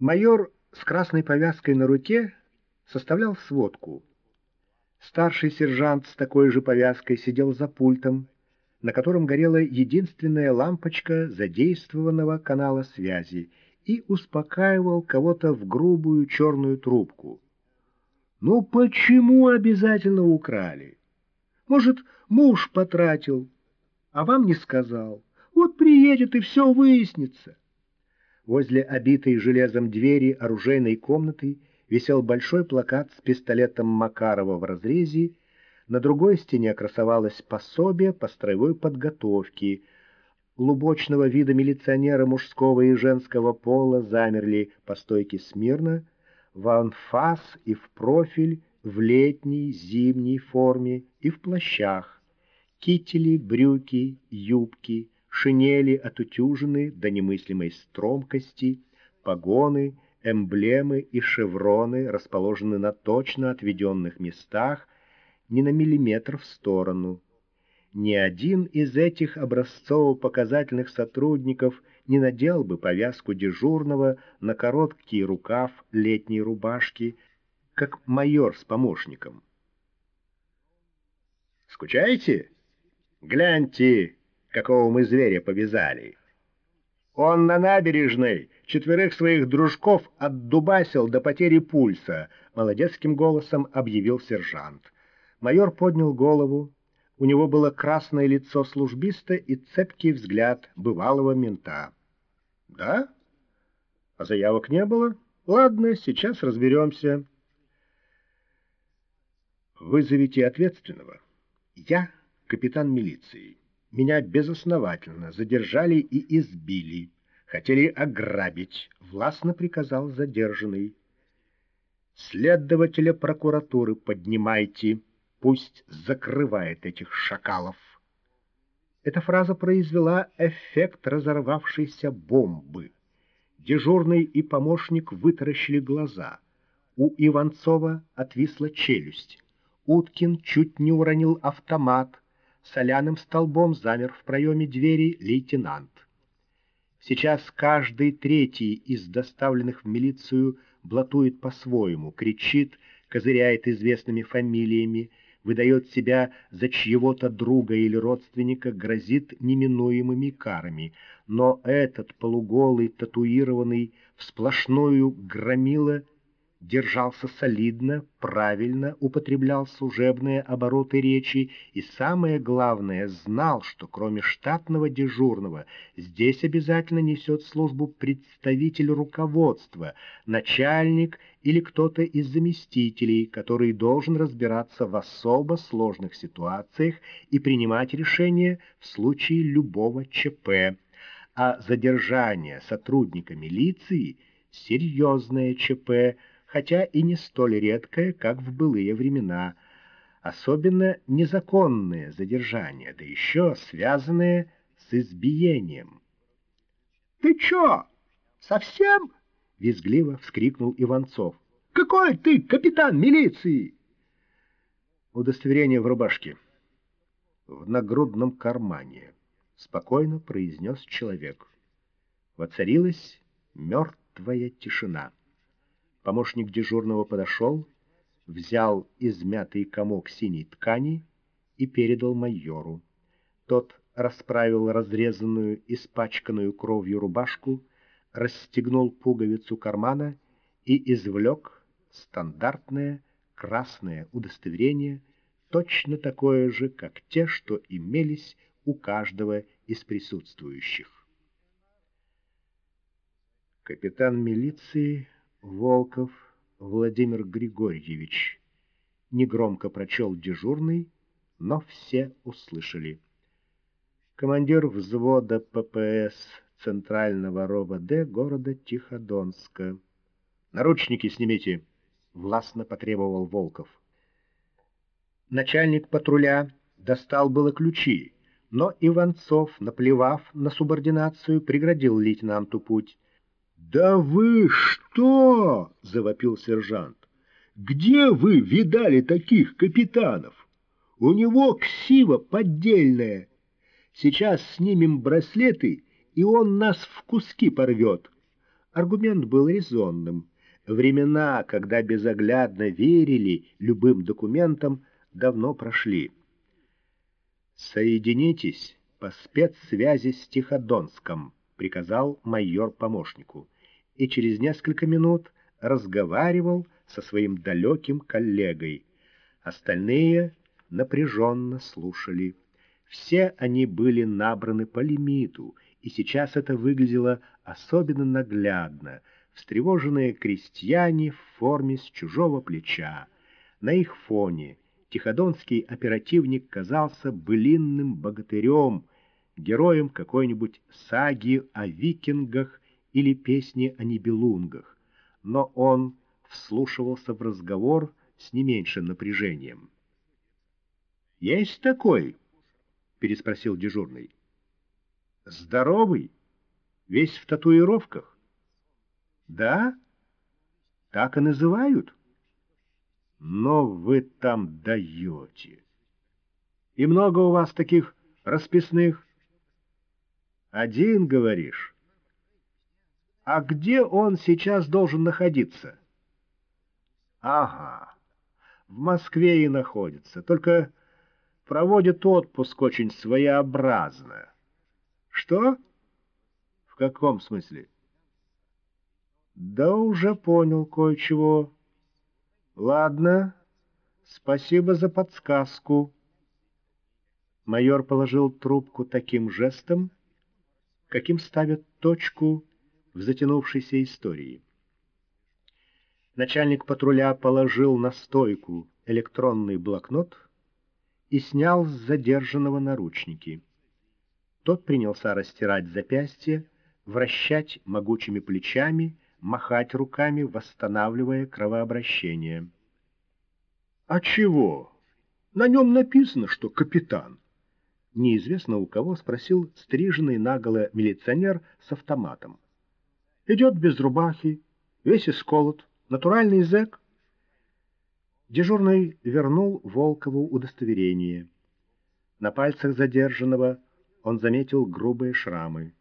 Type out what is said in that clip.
Майор с красной повязкой на руке составлял сводку. Старший сержант с такой же повязкой сидел за пультом, на котором горела единственная лампочка задействованного канала связи и успокаивал кого-то в грубую черную трубку. «Ну почему обязательно украли? Может, муж потратил, а вам не сказал? Вот приедет и все выяснится». Возле обитой железом двери оружейной комнаты висел большой плакат с пистолетом Макарова в разрезе, на другой стене красовалось пособие по строевой подготовке. Лубочного вида милиционера мужского и женского пола замерли по стойке смирно, в анфас и в профиль, в летней, зимней форме и в плащах. Кители, брюки, юбки — шинели отутюжены до немыслимой стромкости, погоны, эмблемы и шевроны расположены на точно отведенных местах, ни на миллиметр в сторону. Ни один из этих образцово-показательных сотрудников не надел бы повязку дежурного на короткий рукав летней рубашки, как майор с помощником. «Скучаете? Гляньте!» Какого мы зверя повязали. Он на набережной четверых своих дружков отдубасил до потери пульса, молодецким голосом объявил сержант. Майор поднял голову. У него было красное лицо службиста и цепкий взгляд бывалого мента. «Да? А заявок не было? Ладно, сейчас разберемся». «Вызовите ответственного. Я капитан милиции». Меня безосновательно задержали и избили. Хотели ограбить, властно приказал задержанный. Следователя прокуратуры поднимайте, пусть закрывает этих шакалов. Эта фраза произвела эффект разорвавшейся бомбы. Дежурный и помощник вытаращили глаза. У Иванцова отвисла челюсть. Уткин чуть не уронил автомат — соляным столбом замер в проеме двери лейтенант. Сейчас каждый третий из доставленных в милицию блатует по-своему, кричит, козыряет известными фамилиями, выдает себя за чьего-то друга или родственника, грозит неминуемыми карами. Но этот полуголый, татуированный, в сплошную громила держался солидно, правильно, употреблял служебные обороты речи и, самое главное, знал, что кроме штатного дежурного здесь обязательно несет службу представитель руководства, начальник или кто-то из заместителей, который должен разбираться в особо сложных ситуациях и принимать решения в случае любого ЧП. А задержание сотрудника милиции — серьезное ЧП — хотя и не столь редкое, как в былые времена, особенно незаконные задержания, да еще связанные с избиением. — Ты чё, совсем? — визгливо вскрикнул Иванцов. — Какой ты капитан милиции? Удостоверение в рубашке. В нагрудном кармане, — спокойно произнес человек. Воцарилась мертвая тишина. Помощник дежурного подошел, взял измятый комок синей ткани и передал майору. Тот расправил разрезанную, испачканную кровью рубашку, расстегнул пуговицу кармана и извлек стандартное красное удостоверение, точно такое же, как те, что имелись у каждого из присутствующих. Капитан милиции Волков Владимир Григорьевич. Негромко прочел дежурный, но все услышали. Командир взвода ППС Центрального РОВД города Тиходонска. «Наручники снимите!» — властно потребовал Волков. Начальник патруля достал было ключи, но Иванцов, наплевав на субординацию, преградил лейтенанту путь. «Да вы что?» — завопил сержант. «Где вы видали таких капитанов? У него ксива поддельная. Сейчас снимем браслеты, и он нас в куски порвет. Аргумент был резонным. Времена, когда безоглядно верили любым документам, давно прошли. «Соединитесь по спецсвязи с Тиходонском», — приказал майор помощнику, и через несколько минут разговаривал со своим далеким коллегой. Остальные напряженно слушали. Все они были набраны по лимиту, и сейчас это выглядело особенно наглядно. Встревоженные крестьяне в форме с чужого плеча. На их фоне Тиходонский оперативник казался былинным богатырем, героем какой-нибудь саги о викингах или песни о нибелунгах, но он вслушивался в разговор с не меньшим напряжением. «Есть такой?» — переспросил дежурный. «Здоровый? Весь в татуировках?» «Да? Так и называют?» «Но вы там даете!» «И много у вас таких расписных?» «Один, говоришь?» «А где он сейчас должен находиться?» «Ага, в Москве и находится, только проводит отпуск очень своеобразно. Что? В каком смысле? Да уже понял кое-чего. Ладно, спасибо за подсказку. Майор положил трубку таким жестом, каким ставят точку в затянувшейся истории. Начальник патруля положил на стойку электронный блокнот и снял с задержанного наручники. Тот принялся растирать запястье, вращать могучими плечами, махать руками, восстанавливая кровообращение. — А чего? На нем написано, что капитан. Неизвестно у кого спросил стриженный наголо милиционер с автоматом. Идет без рубахи, весь исколот, натуральный зэк. Дежурный вернул Волкову удостоверение. На пальцах задержанного он заметил грубые шрамы.